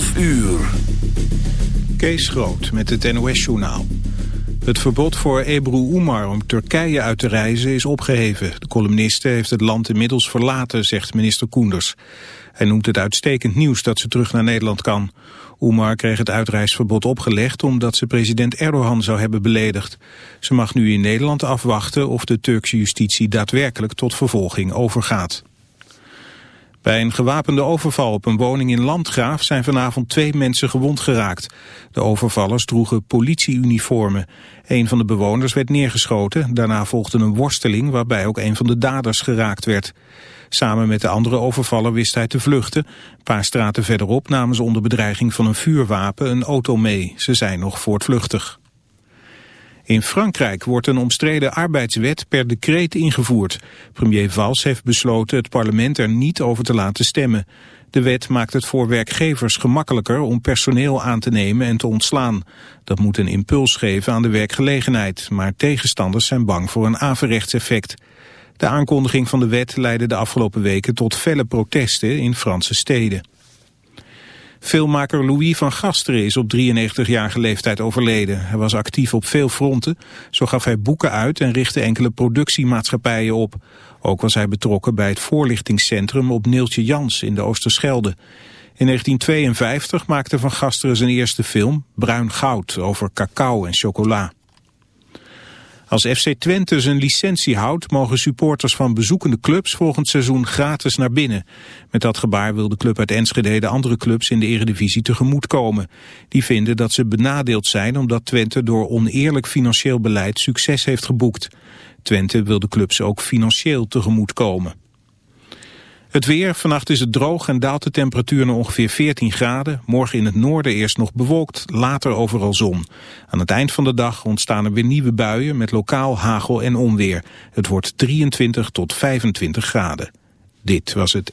12 uur. Kees Groot met het NOS-journaal. Het verbod voor Ebru Umar om Turkije uit te reizen is opgeheven. De columniste heeft het land inmiddels verlaten, zegt minister Koenders. Hij noemt het uitstekend nieuws dat ze terug naar Nederland kan. Umar kreeg het uitreisverbod opgelegd omdat ze president Erdogan zou hebben beledigd. Ze mag nu in Nederland afwachten of de Turkse justitie daadwerkelijk tot vervolging overgaat. Bij een gewapende overval op een woning in Landgraaf zijn vanavond twee mensen gewond geraakt. De overvallers droegen politieuniformen. Een van de bewoners werd neergeschoten. Daarna volgde een worsteling waarbij ook een van de daders geraakt werd. Samen met de andere overvaller wist hij te vluchten. Een paar straten verderop namen ze onder bedreiging van een vuurwapen een auto mee. Ze zijn nog voortvluchtig. In Frankrijk wordt een omstreden arbeidswet per decreet ingevoerd. Premier Valls heeft besloten het parlement er niet over te laten stemmen. De wet maakt het voor werkgevers gemakkelijker om personeel aan te nemen en te ontslaan. Dat moet een impuls geven aan de werkgelegenheid, maar tegenstanders zijn bang voor een averechtseffect. De aankondiging van de wet leidde de afgelopen weken tot felle protesten in Franse steden. Filmmaker Louis van Gasteren is op 93-jarige leeftijd overleden. Hij was actief op veel fronten. Zo gaf hij boeken uit en richtte enkele productiemaatschappijen op. Ook was hij betrokken bij het voorlichtingscentrum op Neeltje Jans in de Oosterschelde. In 1952 maakte Van Gasteren zijn eerste film, Bruin Goud, over cacao en chocola. Als FC Twente zijn licentie houdt, mogen supporters van bezoekende clubs volgend seizoen gratis naar binnen. Met dat gebaar wil de club uit Enschede de andere clubs in de eredivisie tegemoetkomen. Die vinden dat ze benadeeld zijn omdat Twente door oneerlijk financieel beleid succes heeft geboekt. Twente wil de clubs ook financieel tegemoetkomen. Het weer, vannacht is het droog en daalt de temperatuur naar ongeveer 14 graden. Morgen in het noorden eerst nog bewolkt, later overal zon. Aan het eind van de dag ontstaan er weer nieuwe buien met lokaal hagel en onweer. Het wordt 23 tot 25 graden. Dit was het...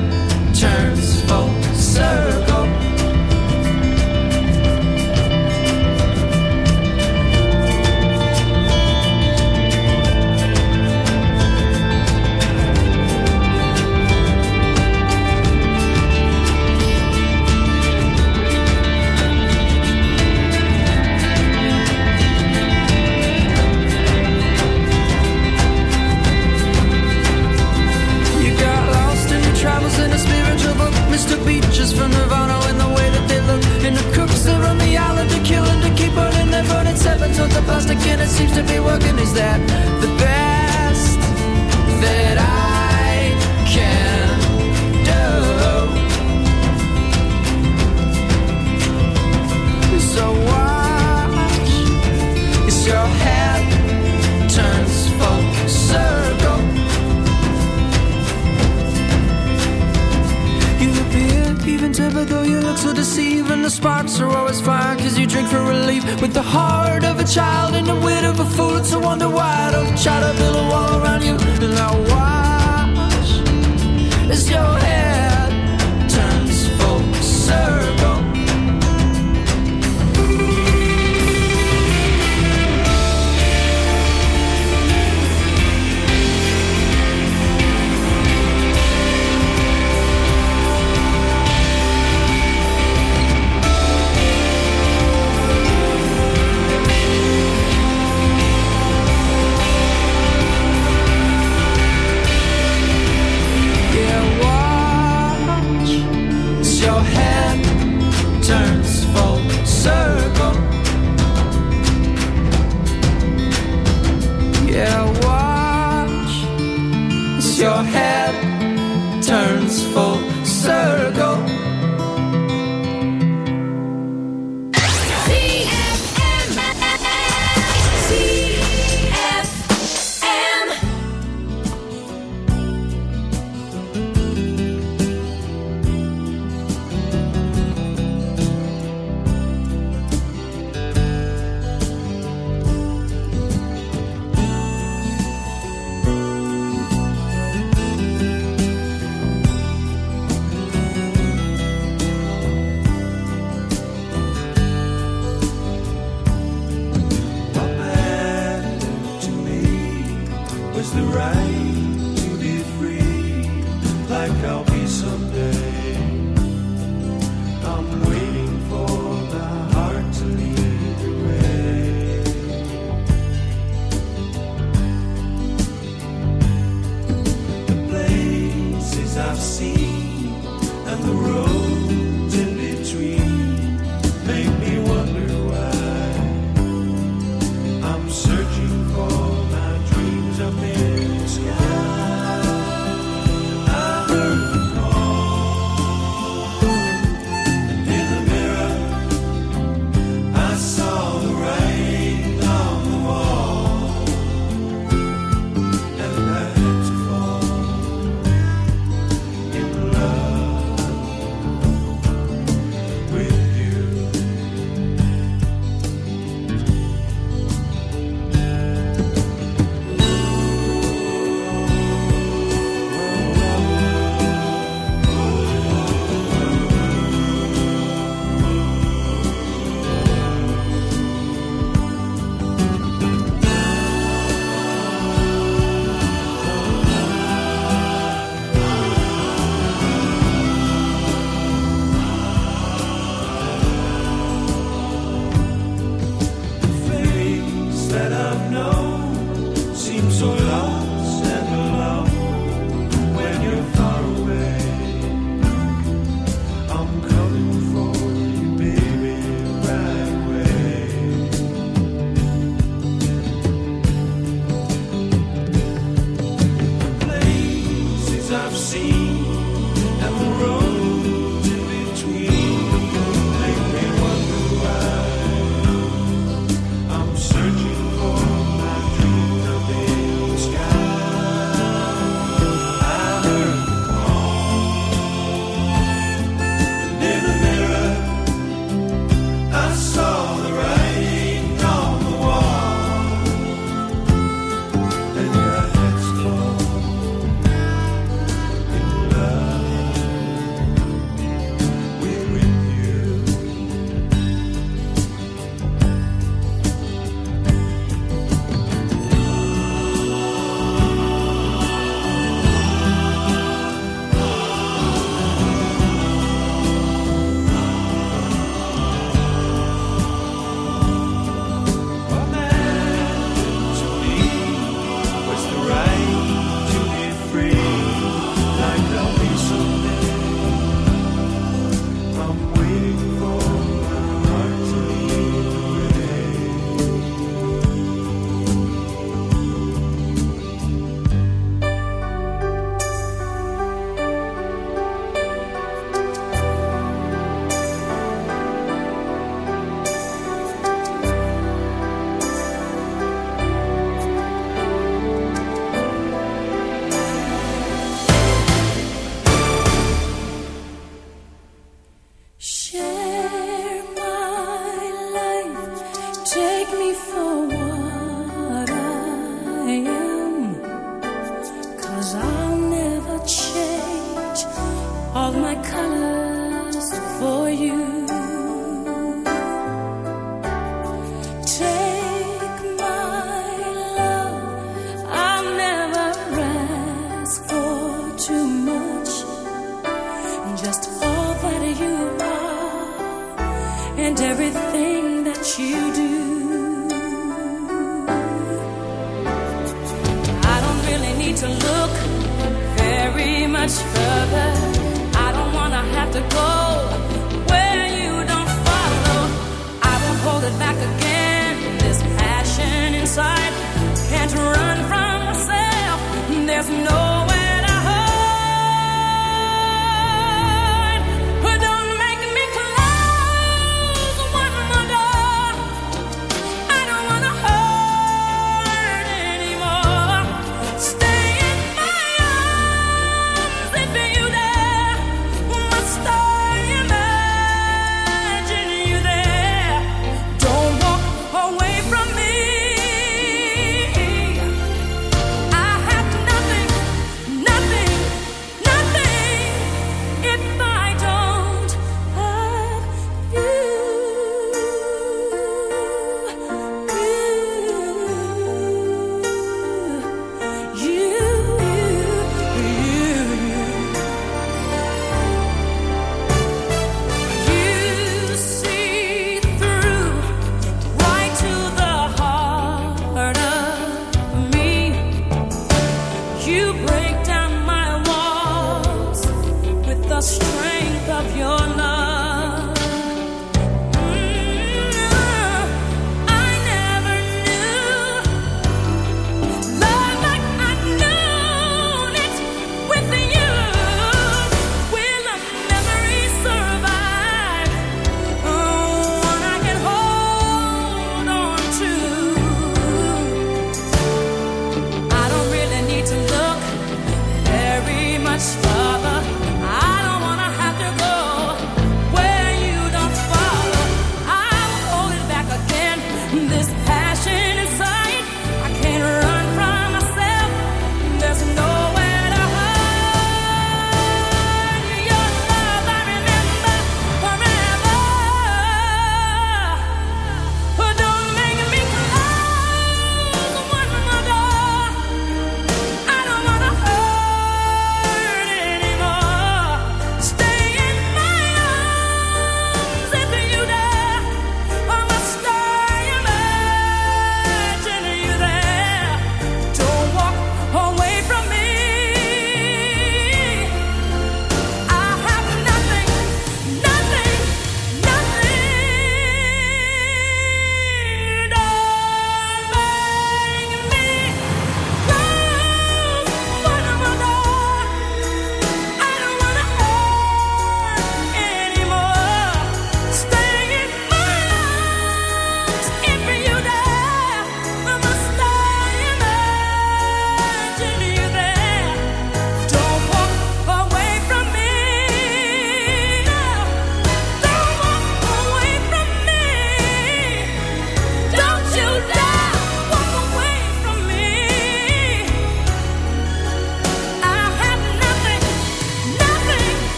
turns full circle.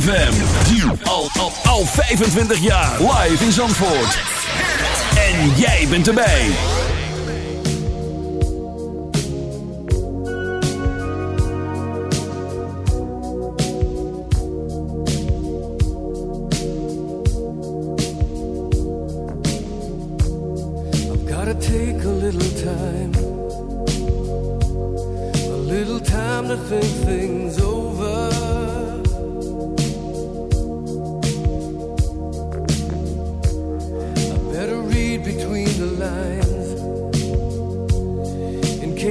ZFM. Al, al, al 25 jaar. Live in Zandvoort. En jij bent erbij. I've gotta take a little time. A little time to think things over.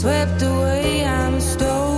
swept away, I'm stolen.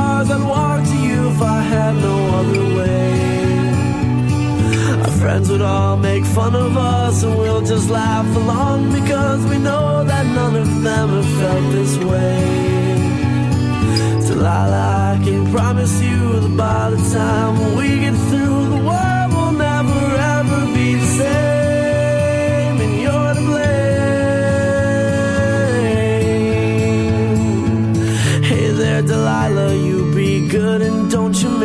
I'd walk to you if I had no other way. Our friends would all make fun of us, and we'll just laugh along because we know that none of them have felt this way.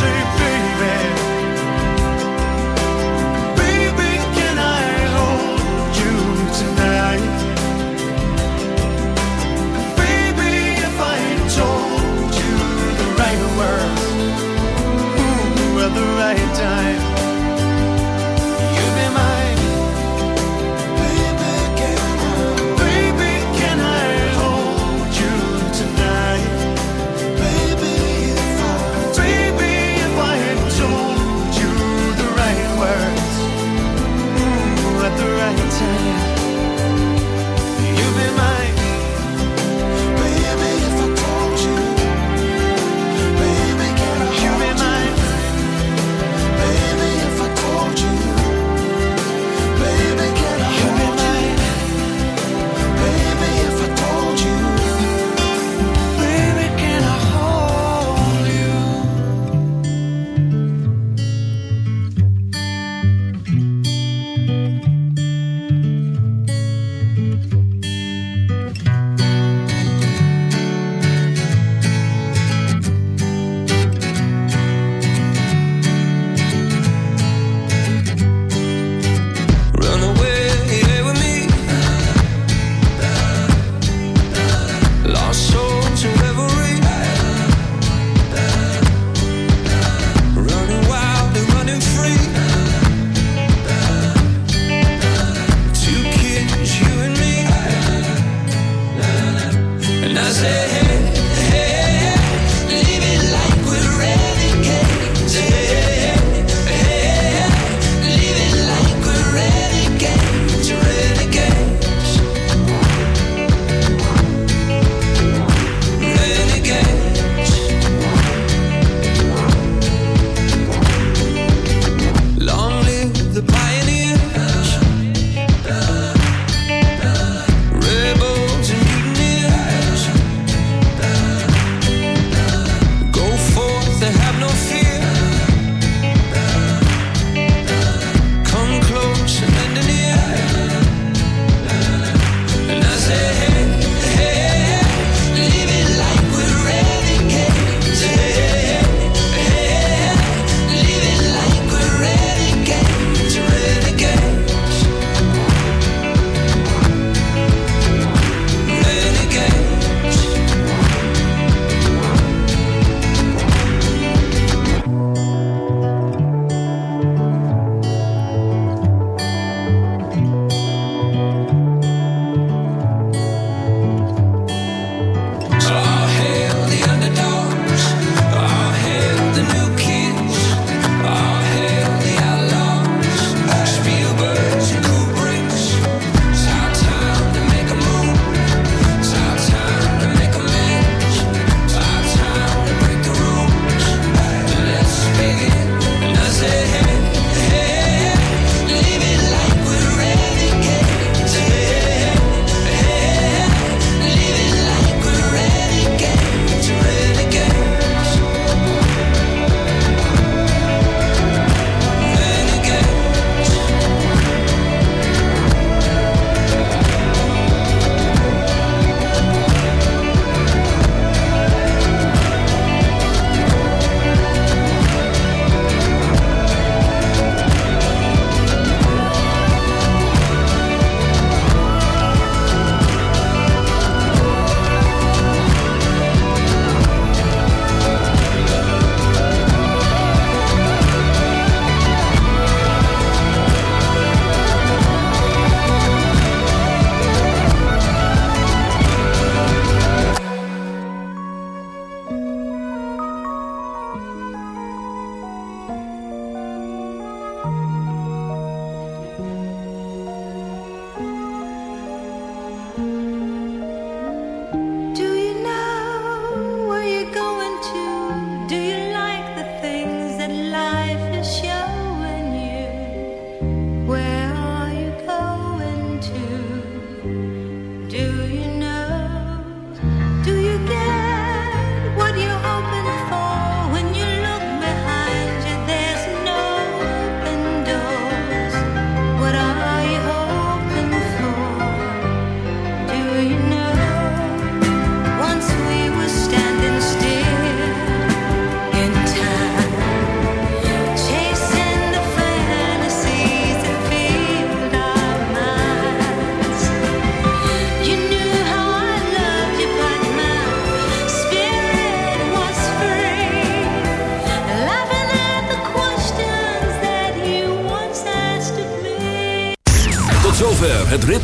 shape